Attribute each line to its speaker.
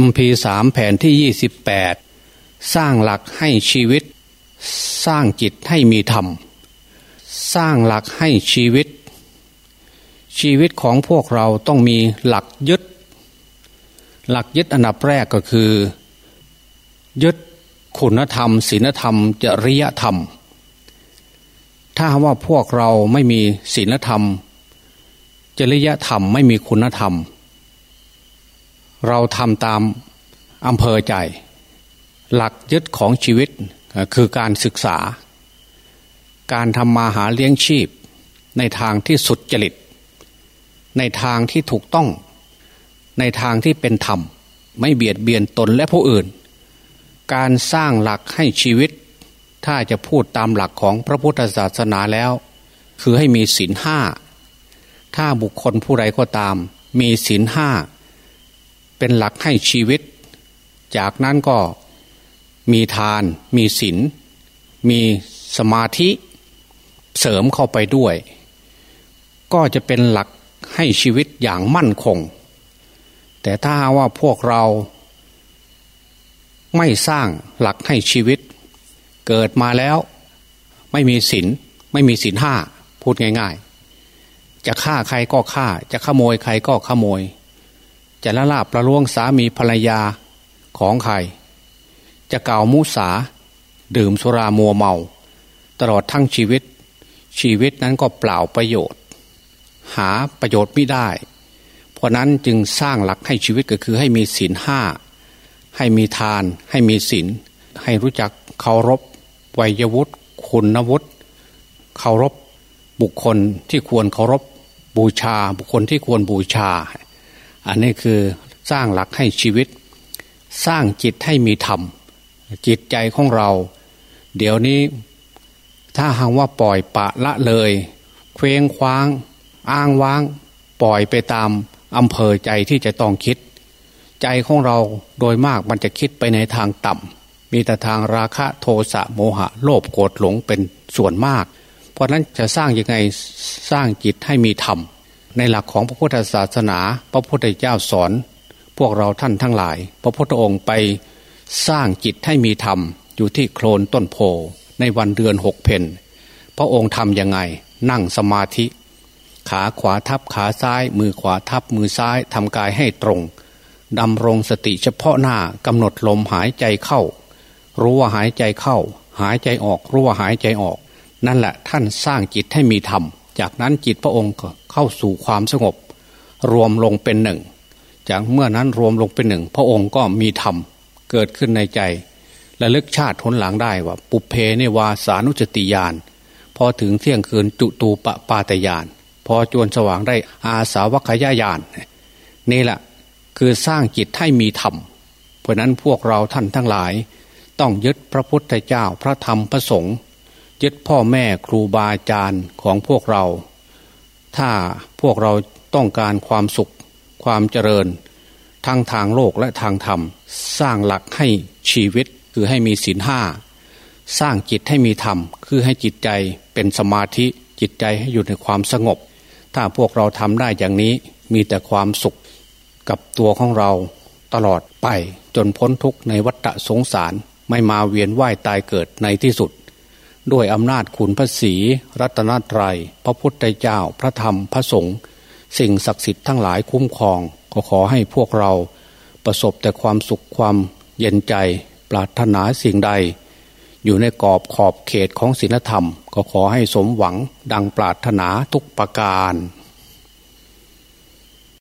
Speaker 1: MP3 แผ่นที่ 28 สร้างหลักให้ชีวิต สร้างจิตให้มีธรรม สร้างหลักให้ชีวิต ชีวิตของพวกเราต้องมีหลักยึด หลักยึดอันดับแรกก็คือ ยึดคุณธรรมศีลธรรม จริยธรรม ถ้าว่าพวกเราไม่มีศีลธรรม จริยธรรมไม่มีคุณธรรม เราทำตามอำเภอใจ หลักยึดของชีวิตคือการศึกษา การทำมาหาเลี้ยงชีพ ในทางที่สุดจริต ในทางที่ถูกต้อง ในทางที่เป็นธรรม ไม่เบียดเบียนตนและผู้อื่น การสร้างหลักให้ชีวิต ถ้าจะพูดตามหลักของพระพุทธศาสนาแล้ว คือให้มีศีลห้า ถ้าบุคคลผู้ใดก็ตาม มีศีลห้า เป็นหลักให้ชีวิต จากนั้นก็มีทาน มีศีลมีสมาธิเสริมเข้าไปด้วย ก็จะเป็นหลักให้ชีวิตอย่างมั่นคง แต่ถ้าว่าพวกเราไม่สร้างหลักให้ชีวิต เกิดมาแล้วไม่มีศีลไม่มีศีลห้าพูดง่าย ๆ จะฆ่าใครก็ฆ่า จะขโมยใครก็ขโมย จะละลาบประล่วงสามีภรรยาของใคร จะเก่ามุสา ดื่มสุรามัวเมา ตลอดทั้งชีวิต ชีวิตนั้นก็เปล่าประโยชน์ หาประโยชน์ไม่ได้ เพราะนั้นจึงสร้างหลักให้ชีวิตก็คือให้มีศีลห้าให้มีทาน ให้มีศีลให้รู้จักเคารพวัยวุฒิคุณวุฒิเคารพบุคคลที่ควรเคารพบูชา บุคคลที่ควรบูชา อันนี้คือสร้างหลักให้ชีวิต สร้างจิตให้มีธรรม จิตใจของเรา เดี๋ยวนี้ถ้าหากว่าปล่อยปะละเลย เคว้งคว้าง อ้างว้าง ปล่อยไปตามอำเภอใจที่จะต้องคิด ใจของเราโดยมากมันจะคิดไปในทางต่ำมีแต่ทางราคะโทสะโมหะ โลภโกรธหลงเป็นส่วนมาก เพราะนั้นจะสร้างยังไงสร้างจิตให้มีธรรม ในหลักของพระพุทธศาสนา พระพุทธเจ้าสอน พวกเราท่านทั้งหลาย พระพุทธองค์ไปสร้างจิตให้มีธรรมอยู่ที่โคลนต้นโพในวันเดือนหกเพนพระองค์ทำยังไง นั่งสมาธิ ขาขวาทับขาซ้าย มือขวาทับมือซ้ายทำกายให้ตรงดำรงสติเฉพาะหน้ากำหนดลมหายใจเข้า รู้ว่าหายใจเข้า หายใจออก รู้ว่าหายใจออก นั่นแหละท่านสร้างจิตให้มีธรรม จากนั้นจิตพระองค์เข้าสู่ความสงบ รวมลงเป็นหนึ่ง จากเมื่อนั้นรวมลงเป็นหนึ่ง พระองค์ก็มีธรรมเกิดขึ้นในใจและลึกชาติทนหลังได้ว่า ปุเพเนวาสานุจติยาน พอถึงเที่ยงคืนจุตูปปาตยาน พอจวนสว่างได้อาสาวัคยายาน นี่แหละคือสร้างจิตให้มีธรรม เพราะนั้นพวกเราท่านทั้งหลาย ต้องยึดพระพุทธเจ้าพระธรรมพระสงฆ์ ยึดพ่อแม่ครูบาอาจารย์ของพวกเรา ถ้าพวกเราต้องการความสุข ความเจริญ ทั้งทางโลกและทางธรรม สร้างหลักให้ชีวิตคือให้มีศีลห้าสร้างจิตให้มีธรรม คือให้จิตใจเป็นสมาธิจิตใจให้อยู่ในความสงบ ถ้าพวกเราทำได้อย่างนี้มีแต่ความสุขกับตัวของเราตลอดไปจนพ้นทุกข์ในวัฏสงสารไม่มาเวียนว่ายตายเกิดในที่สุด ด้วยอำนาจขุนพระศีรัตนตรยัย พระพุทธเจ้าพระธรรมพระสงฆ์สิ่งศักดิ์สิทธิ์ทั้งหลายคุ้มครองก็ขอให้พวกเราประสบแต่ความสุขความเย็นใจปรารถนาสิ่งใด อยู่ในกรอบขอบเขตของศีลธรรม ก็ขอให้สมหวังดังปรารถนาทุกประการ